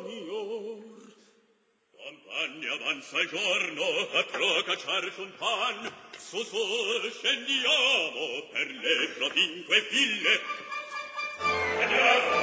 miglior. Campagne avanza il giorno, a procacciar un pan, su su scendiamo per le provinque ville. Andiamo!